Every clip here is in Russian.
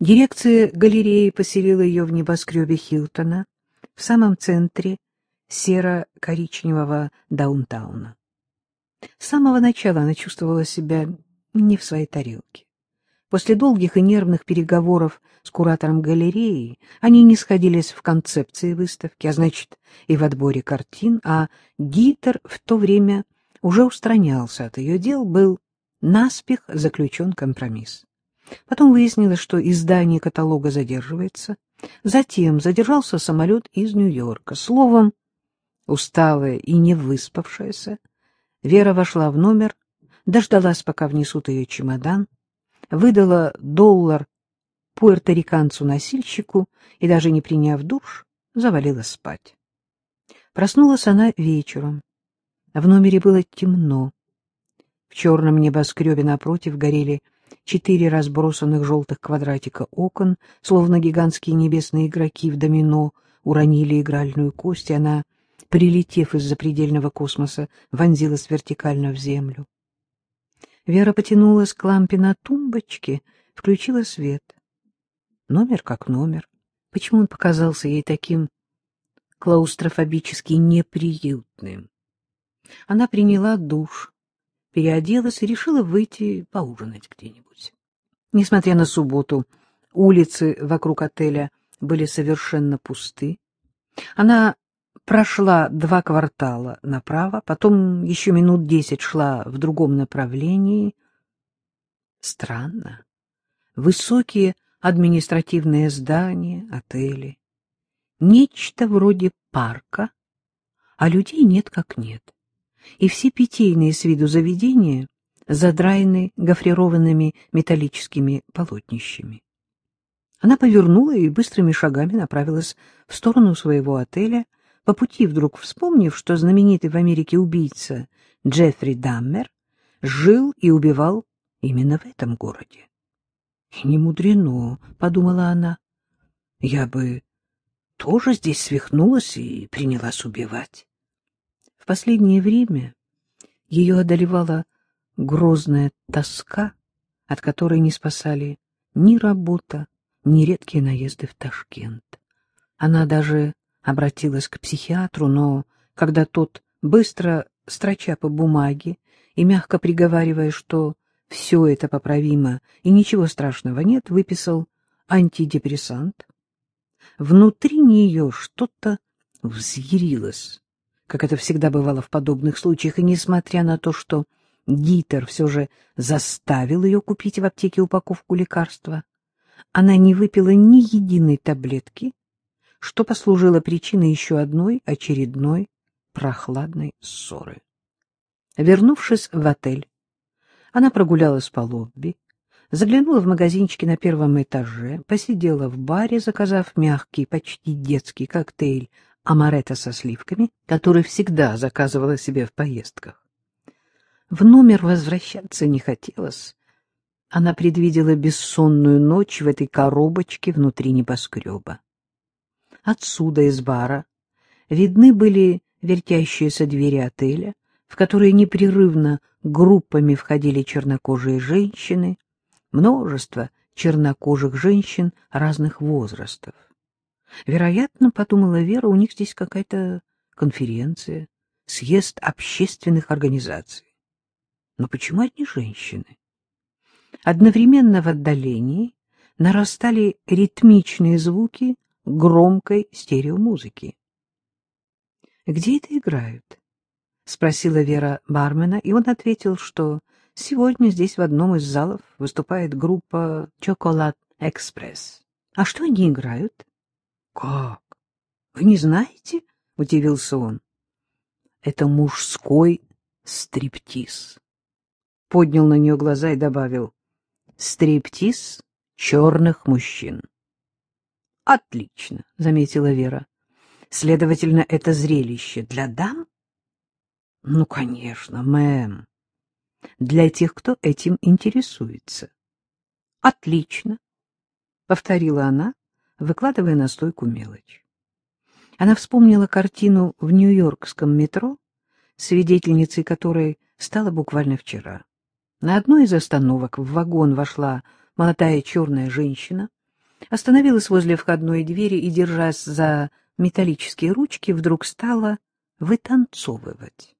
Дирекция галереи поселила ее в небоскребе Хилтона, в самом центре серо-коричневого даунтауна. С самого начала она чувствовала себя не в своей тарелке. После долгих и нервных переговоров с куратором галереи они не сходились в концепции выставки, а значит, и в отборе картин, а Дитер в то время уже устранялся от ее дел, был наспех заключен компромисс. Потом выяснилось, что издание каталога задерживается. Затем задержался самолет из Нью-Йорка. Словом, усталая и не выспавшаяся, Вера вошла в номер, дождалась, пока внесут ее чемодан, выдала доллар пуэрториканцу-носильщику и, даже не приняв душ, завалилась спать. Проснулась она вечером. В номере было темно. В черном небоскребе напротив горели четыре разбросанных желтых квадратика окон, словно гигантские небесные игроки в домино уронили игральную кость, и она, прилетев из запредельного космоса, вонзилась вертикально в землю. Вера потянулась к лампе на тумбочке, включила свет. Номер как номер. Почему он показался ей таким клаустрофобически неприютным? Она приняла душ, переоделась и решила выйти поужинать где-нибудь. Несмотря на субботу, улицы вокруг отеля были совершенно пусты. Она прошла два квартала направо, потом еще минут десять шла в другом направлении. Странно. Высокие административные здания, отели. Нечто вроде парка, а людей нет как нет и все питейные с виду заведения задраены гофрированными металлическими полотнищами. Она повернула и быстрыми шагами направилась в сторону своего отеля, по пути вдруг вспомнив, что знаменитый в Америке убийца Джеффри Даммер жил и убивал именно в этом городе. — не мудрено, — подумала она, — я бы тоже здесь свихнулась и принялась убивать последнее время ее одолевала грозная тоска, от которой не спасали ни работа, ни редкие наезды в Ташкент. Она даже обратилась к психиатру, но когда тот, быстро строча по бумаге и мягко приговаривая, что все это поправимо и ничего страшного нет, выписал антидепрессант, внутри нее что-то взъярилось как это всегда бывало в подобных случаях, и несмотря на то, что Дитер все же заставил ее купить в аптеке упаковку лекарства, она не выпила ни единой таблетки, что послужило причиной еще одной очередной прохладной ссоры. Вернувшись в отель, она прогулялась по лобби, заглянула в магазинчики на первом этаже, посидела в баре, заказав мягкий, почти детский коктейль амаретто со сливками, который всегда заказывала себе в поездках. В номер возвращаться не хотелось. Она предвидела бессонную ночь в этой коробочке внутри небоскреба. Отсюда, из бара, видны были вертящиеся двери отеля, в которые непрерывно группами входили чернокожие женщины, множество чернокожих женщин разных возрастов. Вероятно, подумала Вера, у них здесь какая-то конференция, съезд общественных организаций. Но почему одни женщины? Одновременно в отдалении нарастали ритмичные звуки громкой стереомузыки. «Где это играют?» — спросила Вера бармена, и он ответил, что сегодня здесь в одном из залов выступает группа «Чоколад Экспресс». «А что они играют?» Как? Вы не знаете? удивился он. Это мужской стриптиз. Поднял на нее глаза и добавил: стриптиз черных мужчин. Отлично, заметила Вера. Следовательно, это зрелище для дам? Ну, конечно, мэм. Для тех, кто этим интересуется. Отлично, повторила она выкладывая на стойку мелочь. Она вспомнила картину в нью-йоркском метро, свидетельницей которой стала буквально вчера. На одной из остановок в вагон вошла молодая черная женщина, остановилась возле входной двери и, держась за металлические ручки, вдруг стала вытанцовывать.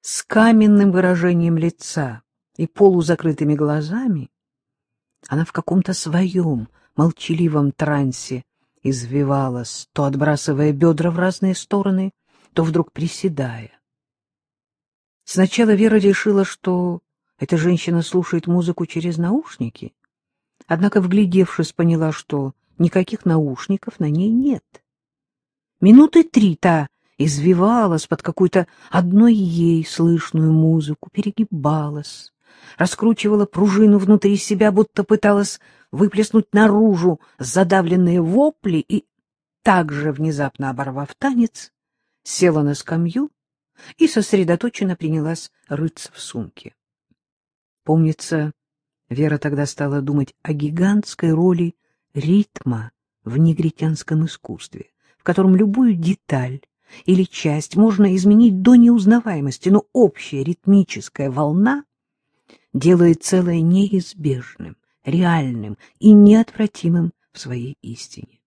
С каменным выражением лица и полузакрытыми глазами она в каком-то своем молчаливом трансе извивалась, то отбрасывая бедра в разные стороны, то вдруг приседая. Сначала Вера решила, что эта женщина слушает музыку через наушники, однако, вглядевшись, поняла, что никаких наушников на ней нет. Минуты три та извивалась под какую-то одной ей слышную музыку, перегибалась, раскручивала пружину внутри себя, будто пыталась выплеснуть наружу задавленные вопли и, также внезапно оборвав танец, села на скамью и сосредоточенно принялась рыться в сумке. Помнится, Вера тогда стала думать о гигантской роли ритма в негритянском искусстве, в котором любую деталь или часть можно изменить до неузнаваемости, но общая ритмическая волна делает целое неизбежным, реальным и неотвратимым в своей истине.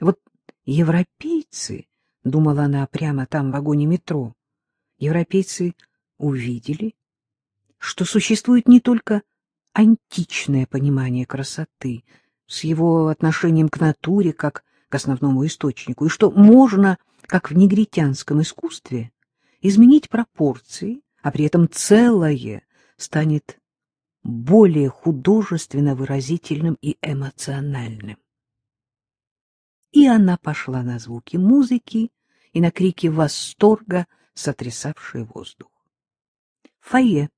Вот европейцы, — думала она прямо там в вагоне метро, — европейцы увидели, что существует не только античное понимание красоты с его отношением к натуре как к основному источнику, и что можно, как в негритянском искусстве, изменить пропорции, а при этом целое станет более художественно выразительным и эмоциональным. И она пошла на звуки музыки и на крики восторга, сотрясавшие воздух. В фойе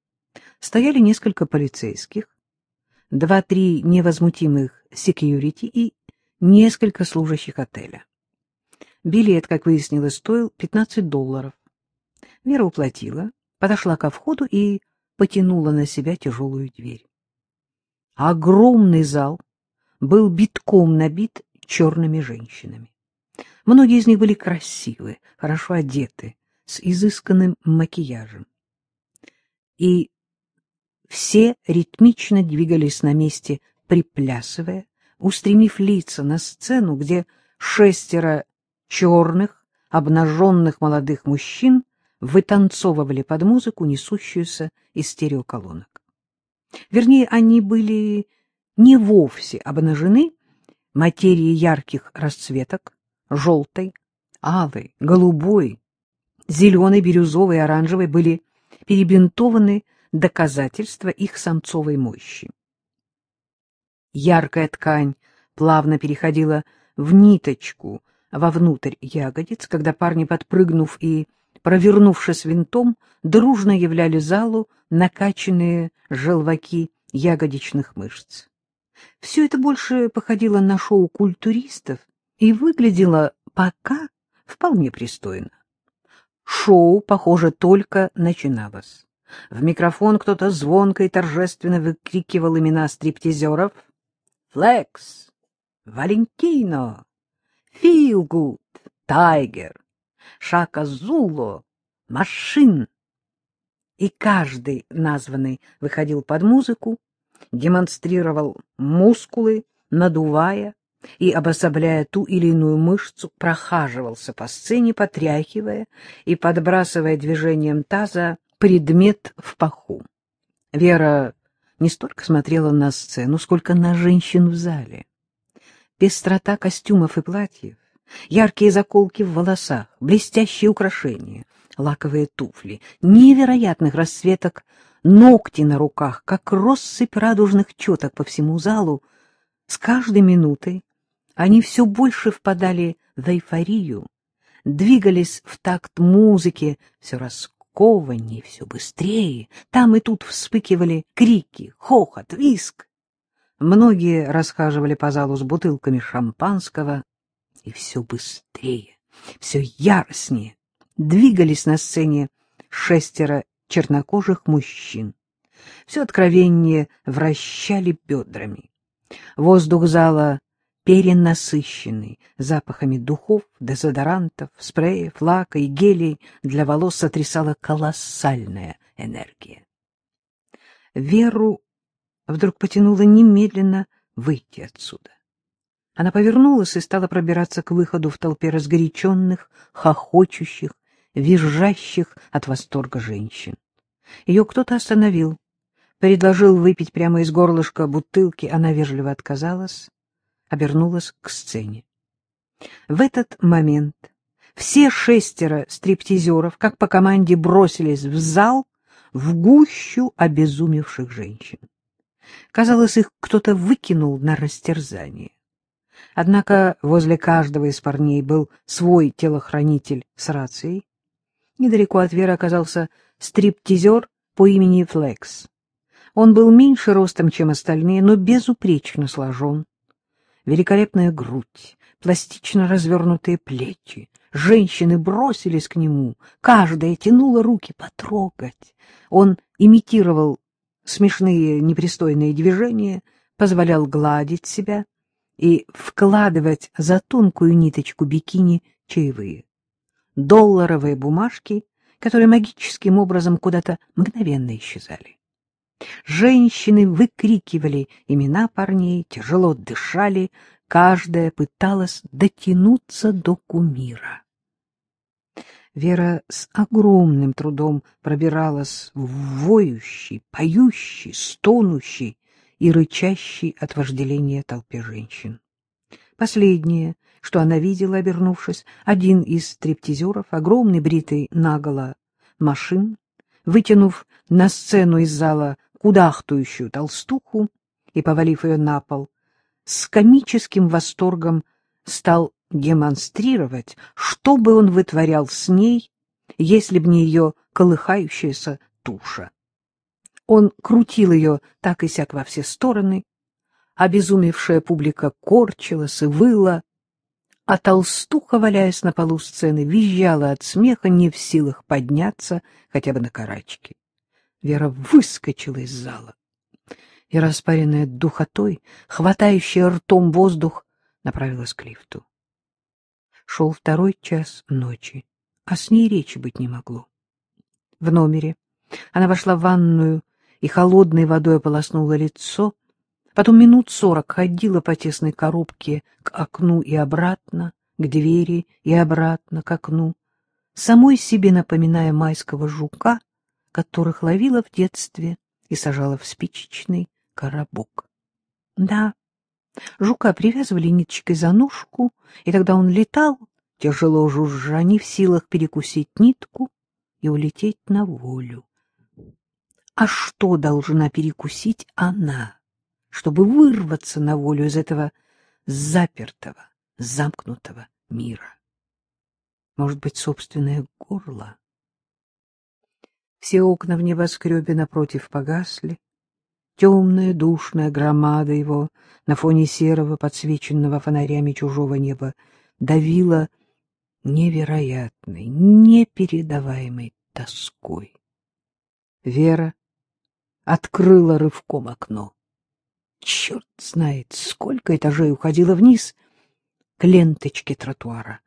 стояли несколько полицейских, два-три невозмутимых секьюрити и несколько служащих отеля. Билет, как выяснилось, стоил 15 долларов. Вера уплатила, подошла ко входу и потянула на себя тяжелую дверь. Огромный зал был битком набит черными женщинами. Многие из них были красивы, хорошо одеты, с изысканным макияжем. И все ритмично двигались на месте, приплясывая, устремив лица на сцену, где шестеро черных, обнаженных молодых мужчин вытанцовывали под музыку, несущуюся из стереоколонок. Вернее, они были не вовсе обнажены, материи ярких расцветок, желтой, алой, голубой, зеленой, бирюзовой, оранжевой были перебинтованы доказательства их самцовой мощи. Яркая ткань плавно переходила в ниточку вовнутрь ягодиц, когда парни, подпрыгнув и провернувшись винтом, дружно являли залу накачанные желваки ягодичных мышц. Все это больше походило на шоу культуристов и выглядело пока вполне пристойно. Шоу, похоже, только начиналось. В микрофон кто-то звонко и торжественно выкрикивал имена стриптизеров. «Флекс», «Валентино», «Филгуд», «Тайгер», Шака Зуло, Машин. И каждый названный выходил под музыку, демонстрировал мускулы, надувая и, обособляя ту или иную мышцу, прохаживался по сцене, потряхивая и подбрасывая движением таза предмет в паху. Вера не столько смотрела на сцену, сколько на женщин в зале. Пестрота костюмов и платьев, Яркие заколки в волосах, блестящие украшения, лаковые туфли, невероятных расцветок, ногти на руках, как россыпь радужных четок по всему залу. С каждой минутой они все больше впадали в эйфорию, двигались в такт музыки, все раскованнее, все быстрее. Там и тут вспыхивали крики, хохот, виск. Многие расхаживали по залу с бутылками шампанского, и все быстрее, все яростнее двигались на сцене шестеро чернокожих мужчин. Все откровеннее вращали бедрами. Воздух зала перенасыщенный запахами духов, дезодорантов, спреев, лака и гелей для волос сотрясала колоссальная энергия. Веру вдруг потянуло немедленно выйти отсюда. Она повернулась и стала пробираться к выходу в толпе разгоряченных, хохочущих, визжащих от восторга женщин. Ее кто-то остановил, предложил выпить прямо из горлышка бутылки, она вежливо отказалась, обернулась к сцене. В этот момент все шестеро стриптизеров, как по команде, бросились в зал в гущу обезумевших женщин. Казалось, их кто-то выкинул на растерзание. Однако возле каждого из парней был свой телохранитель с рацией. Недалеко от Веры оказался стриптизер по имени Флекс. Он был меньше ростом, чем остальные, но безупречно сложен. Великолепная грудь, пластично развернутые плечи. Женщины бросились к нему, каждая тянула руки потрогать. Он имитировал смешные непристойные движения, позволял гладить себя, и вкладывать за тонкую ниточку бикини чаевые. Долларовые бумажки, которые магическим образом куда-то мгновенно исчезали. Женщины выкрикивали имена парней, тяжело дышали, каждая пыталась дотянуться до кумира. Вера с огромным трудом пробиралась в воющий, поющий, стонущий, и рычащей от вожделения толпе женщин. Последнее, что она видела, обернувшись, один из стриптизеров, огромный бритый наголо машин, вытянув на сцену из зала кудахтующую толстуху и повалив ее на пол, с комическим восторгом стал демонстрировать, что бы он вытворял с ней, если б не ее колыхающаяся туша. Он крутил ее так и сяк во все стороны. Обезумевшая публика корчилась и выла, а толстуха, валяясь на полу сцены, визжала от смеха, не в силах подняться хотя бы на карачки. Вера выскочила из зала и, распаренная духотой, хватающая ртом воздух, направилась к лифту. Шел второй час ночи, а с ней речи быть не могло. В номере она вошла в ванную и холодной водой ополоснула лицо, потом минут сорок ходила по тесной коробке к окну и обратно, к двери и обратно к окну, самой себе напоминая майского жука, которых ловила в детстве и сажала в спичечный коробок. Да, жука привязывали ниточкой за ножку, и тогда он летал, тяжело жужжа, не в силах перекусить нитку и улететь на волю. А что должна перекусить она, чтобы вырваться на волю из этого запертого, замкнутого мира? Может быть, собственное горло? Все окна в небоскребе напротив погасли. Темная, душная громада его на фоне серого, подсвеченного фонарями чужого неба давила невероятной, непередаваемой тоской. Вера открыла рывком окно. Черт знает, сколько этажей уходило вниз к ленточке тротуара.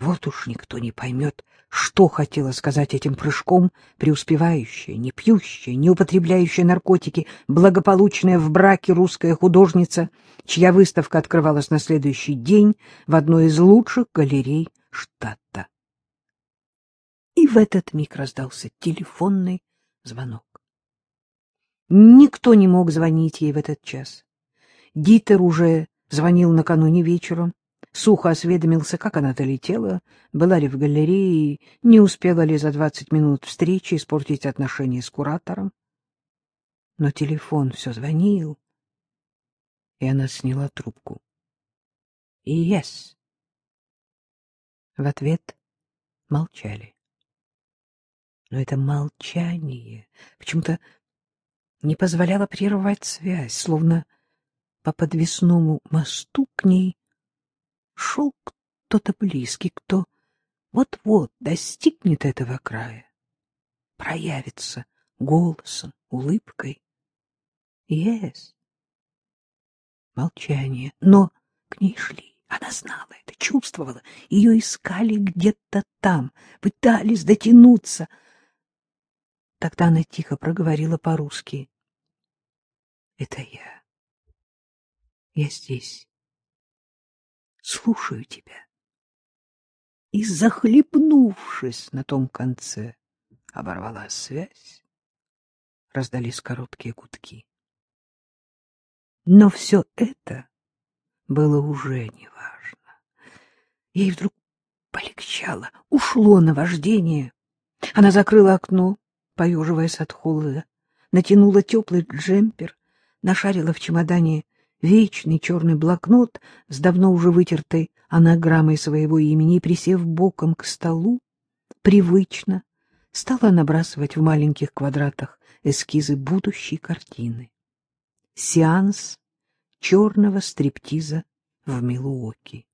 Вот уж никто не поймет, что хотела сказать этим прыжком преуспевающая, не пьющая, не употребляющая наркотики, благополучная в браке русская художница, чья выставка открывалась на следующий день в одной из лучших галерей штата. И в этот миг раздался телефонный звонок. Никто не мог звонить ей в этот час. Дитер уже звонил накануне вечером, сухо осведомился, как она долетела, была ли в галерее, не успела ли за двадцать минут встречи испортить отношения с куратором. Но телефон все звонил, и она сняла трубку. И «Yes». В ответ молчали. Но это молчание почему-то не позволяла прервать связь, словно по подвесному мосту к ней шел кто-то близкий, кто вот-вот достигнет этого края, проявится голосом, улыбкой. Yes. Молчание, но к ней шли. Она знала это, чувствовала. Ее искали где-то там, пытались дотянуться. Тогда она тихо проговорила по-русски. — Это я. Я здесь. Слушаю тебя. И, захлебнувшись на том конце, оборвалась связь. Раздались короткие гудки. Но все это было уже неважно. Ей вдруг полегчало, ушло наваждение. Она закрыла окно, поеживаясь от холода, натянула теплый джемпер, нашарила в чемодане вечный черный блокнот с давно уже вытертой анаграммой своего имени и, присев боком к столу, привычно стала набрасывать в маленьких квадратах эскизы будущей картины. Сеанс черного стриптиза в Милуоке.